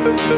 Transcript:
blue.